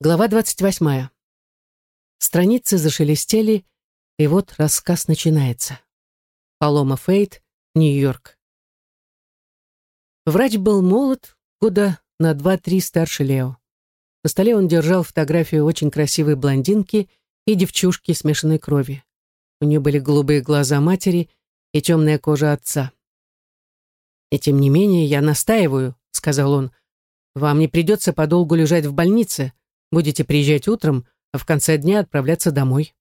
Глава 28. Страницы зашелестели, и вот рассказ начинается. Палома Фейт, Нью-Йорк. Врач был молод, года на два-три старше Лео. На столе он держал фотографию очень красивой блондинки и девчушки смешанной крови. У нее были голубые глаза матери и темная кожа отца. «И тем не менее я настаиваю», — сказал он, — «вам не придется подолгу лежать в больнице, Будете приезжать утром, а в конце дня отправляться домой».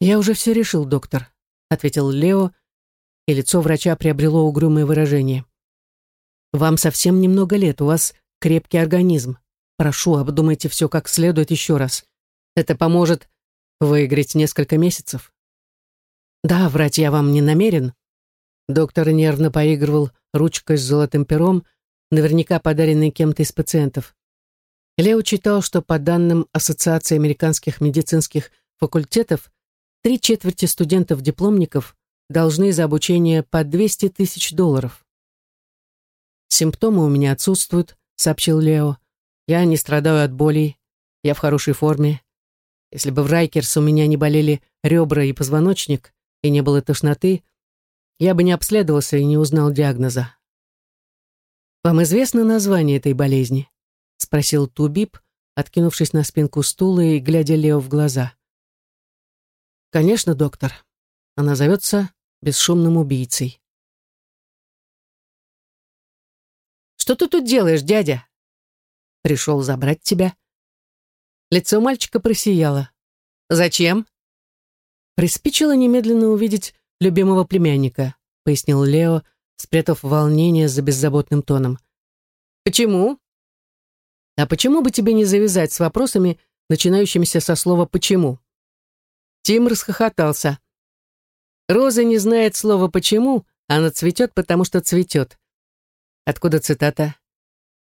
«Я уже все решил, доктор», — ответил Лео, и лицо врача приобрело угрюмое выражение. «Вам совсем немного лет, у вас крепкий организм. Прошу, обдумайте все как следует еще раз. Это поможет выиграть несколько месяцев». «Да, врать я вам не намерен». Доктор нервно поигрывал ручкой с золотым пером, наверняка подаренной кем-то из пациентов. Лео читал, что по данным Ассоциации американских медицинских факультетов, три четверти студентов-дипломников должны за обучение по 200 тысяч долларов. «Симптомы у меня отсутствуют», — сообщил Лео. «Я не страдаю от болей, я в хорошей форме. Если бы в Райкерс у меня не болели ребра и позвоночник, и не было тошноты, я бы не обследовался и не узнал диагноза. Вам известно название этой болезни? — спросил Тубип, откинувшись на спинку стула и глядя Лео в глаза. «Конечно, доктор. Она зовется бесшумным убийцей». «Что ты тут делаешь, дядя?» «Пришел забрать тебя». Лицо мальчика просияло. «Зачем?» «Приспичило немедленно увидеть любимого племянника», пояснил Лео, спрятав волнение за беззаботным тоном. «Почему?» А почему бы тебе не завязать с вопросами, начинающимися со слова «почему»?» Тим расхохотался. «Роза не знает слова «почему», она цветет, потому что цветет». Откуда цитата?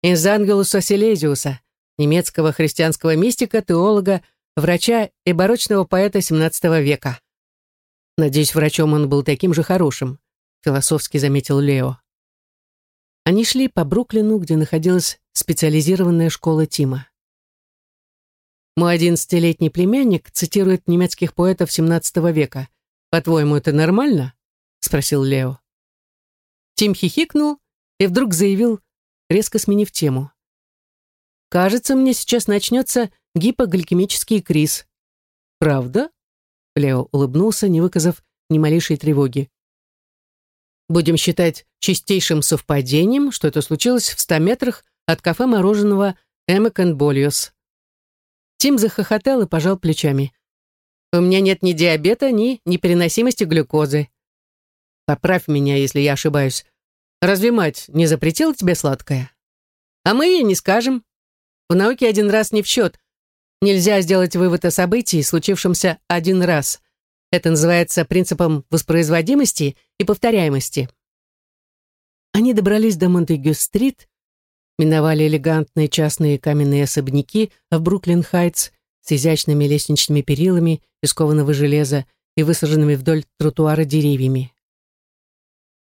Из Ангелуса Силезиуса, немецкого христианского мистика, теолога, врача и барочного поэта XVII века. Надеюсь, врачом он был таким же хорошим, философски заметил Лео. Они шли по Бруклину, где находилась специализированная школа Тима. Мой одиннадцатилетний племянник цитирует немецких поэтов XVII века. По-твоему, это нормально? Спросил Лео. Тим хихикнул и вдруг заявил, резко сменив тему. «Кажется, мне сейчас начнется гипогликемический криз». «Правда?» Лео улыбнулся, не выказав ни малейшей тревоги. Будем считать чистейшим совпадением, что это случилось в ста метрах от кафе мороженого Эммекон Больос. Тим захохотал и пожал плечами. «У меня нет ни диабета, ни непереносимости глюкозы. Поправь меня, если я ошибаюсь. Разве мать не запретила тебе сладкое? А мы ей не скажем. В науке один раз не в счет. Нельзя сделать вывод о событии, случившемся один раз. Это называется принципом воспроизводимости и повторяемости. Они добрались до Монтегю-стрит, миновали элегантные частные каменные особняки в Бруклин-Хайтс с изящными лестничными перилами из кованого железа и высаженными вдоль тротуара деревьями.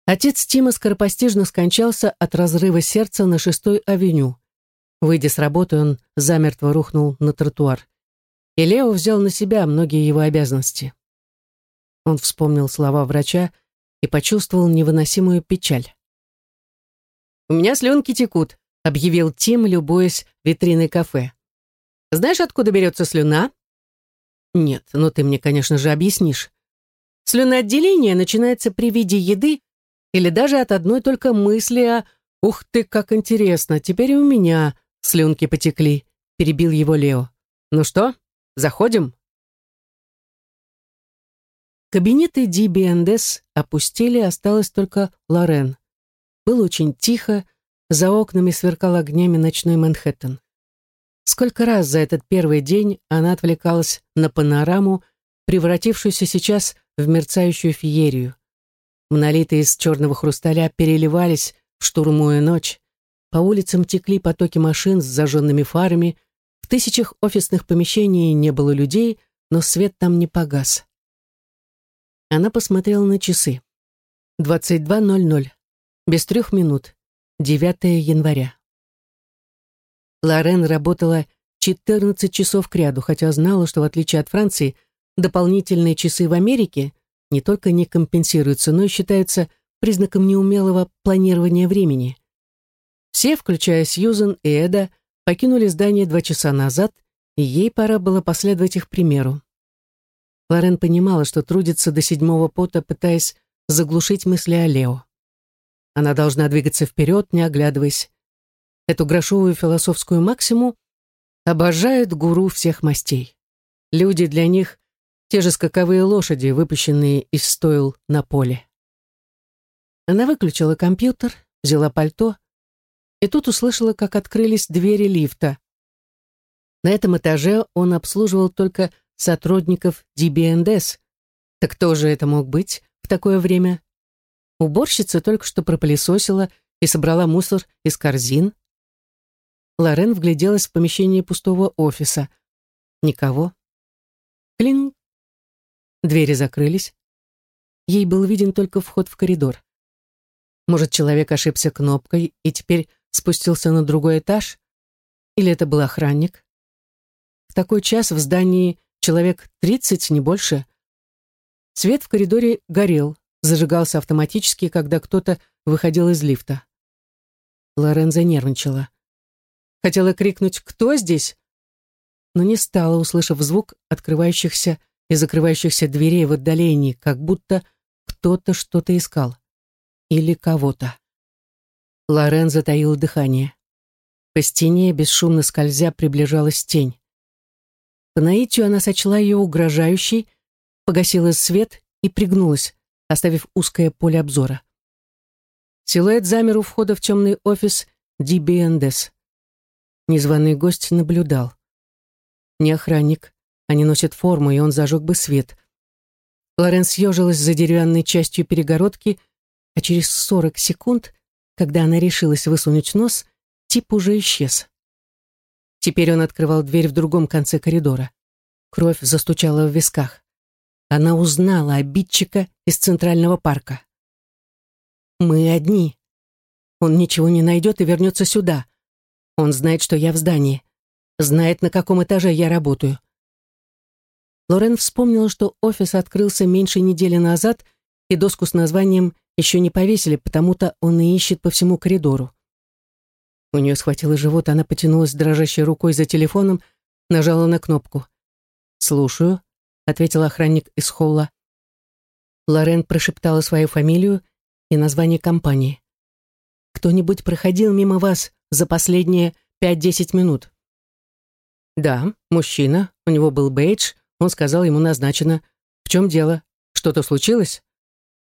Отец Тима скоропостижно скончался от разрыва сердца на шестой авеню. Выйдя с работы, он замертво рухнул на тротуар. И Лео взял на себя многие его обязанности. Он вспомнил слова врача и почувствовал невыносимую печаль. «У меня слюнки текут», — объявил Тим, любуясь витриной кафе. «Знаешь, откуда берется слюна?» «Нет, но ты мне, конечно же, объяснишь. Слюноотделение начинается при виде еды или даже от одной только мысли о «Ух ты, как интересно, теперь и у меня слюнки потекли», — перебил его Лео. «Ну что, заходим?» Кабинеты DBNDS опустили, осталась только Лорен. Было очень тихо, за окнами сверкал огнями ночной Манхэттен. Сколько раз за этот первый день она отвлекалась на панораму, превратившуюся сейчас в мерцающую феерию. Монолиты из черного хрусталя переливались в штурмую ночь, по улицам текли потоки машин с зажженными фарами, в тысячах офисных помещений не было людей, но свет там не погас. Она посмотрела на часы. 22.00. Без трех минут. 9 января. Лорен работала 14 часов кряду, хотя знала, что в отличие от Франции, дополнительные часы в Америке не только не компенсируются, но и считаются признаком неумелого планирования времени. Все, включая Сьюзен и Эда, покинули здание два часа назад, и ей пора было последовать их примеру. Лорен понимала, что трудится до седьмого пота, пытаясь заглушить мысли о Лео. Она должна двигаться вперед, не оглядываясь. Эту грошовую философскую максиму обожают гуру всех мастей. Люди для них — те же скаковые лошади, выпущенные из стойл на поле. Она выключила компьютер, взяла пальто и тут услышала, как открылись двери лифта. На этом этаже он обслуживал только сотрудников DBNDS. Так кто же это мог быть в такое время? Уборщица только что пропылесосила и собрала мусор из корзин. Лорен вгляделась в помещение пустого офиса. Никого. Клин. Двери закрылись. Ей был виден только вход в коридор. Может, человек ошибся кнопкой и теперь спустился на другой этаж? Или это был охранник? В такой час в здании человек тридцать, не больше. Свет в коридоре горел, зажигался автоматически, когда кто-то выходил из лифта. Лорен занервничала. Хотела крикнуть «Кто здесь?», но не стала, услышав звук открывающихся и закрывающихся дверей в отдалении, как будто кто-то что-то искал или кого-то. Лорен затаила дыхание. По стене, бесшумно скользя, приближалась тень. По наитию она сочла ее угрожающей, погасила свет и пригнулась, оставив узкое поле обзора. Силуэт замер у входа в темный офис DBNDES. Незваный гость наблюдал. Не охранник, они носят форму, и он зажег бы свет. Лорен съежилась за деревянной частью перегородки а через 40 секунд, когда она решилась высунуть нос, тип уже исчез. Теперь он открывал дверь в другом конце коридора. Кровь застучала в висках. Она узнала обидчика из Центрального парка. «Мы одни. Он ничего не найдет и вернется сюда. Он знает, что я в здании. Знает, на каком этаже я работаю». Лорен вспомнила, что офис открылся меньше недели назад, и доску с названием еще не повесили, потому-то он и ищет по всему коридору. У нее схватило живот, она потянулась дрожащей рукой за телефоном, нажала на кнопку. «Слушаю», — ответил охранник из холла. Лорен прошептала свою фамилию и название компании. «Кто-нибудь проходил мимо вас за последние пять-десять минут?» «Да, мужчина. У него был бейдж. Он сказал, ему назначено. В чем дело? Что-то случилось?»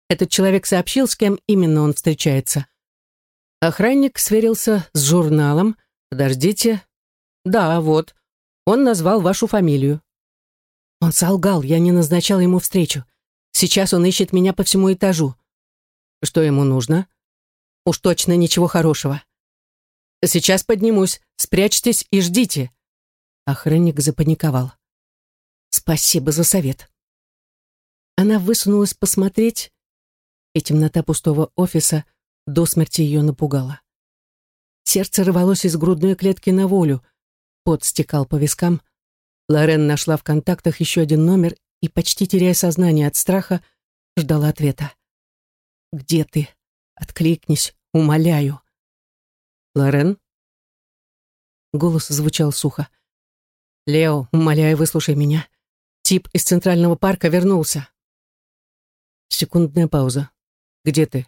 Этот человек сообщил, с кем именно он встречается. Охранник сверился с журналом. Подождите. Да, вот. Он назвал вашу фамилию. Он солгал, я не назначал ему встречу. Сейчас он ищет меня по всему этажу. Что ему нужно? Уж точно ничего хорошего. Сейчас поднимусь, спрячьтесь и ждите. Охранник запаниковал. Спасибо за совет. Она высунулась посмотреть и темнота пустого офиса до смерти ее напугала. Сердце рвалось из грудной клетки на волю, пот стекал по вискам. Лорен нашла в контактах еще один номер и, почти теряя сознание от страха, ждала ответа. «Где ты? Откликнись, умоляю». «Лорен?» Голос звучал сухо. «Лео, умоляю, выслушай меня. Тип из Центрального парка вернулся». Секундная пауза. «Где ты?»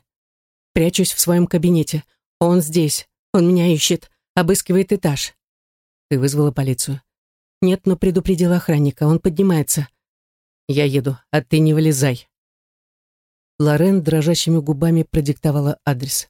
«Прячусь в своем кабинете. Он здесь. Он меня ищет. Обыскивает этаж». «Ты вызвала полицию?» «Нет, но предупредила охранника. Он поднимается». «Я еду, а ты не вылезай». Лорен дрожащими губами продиктовала адрес.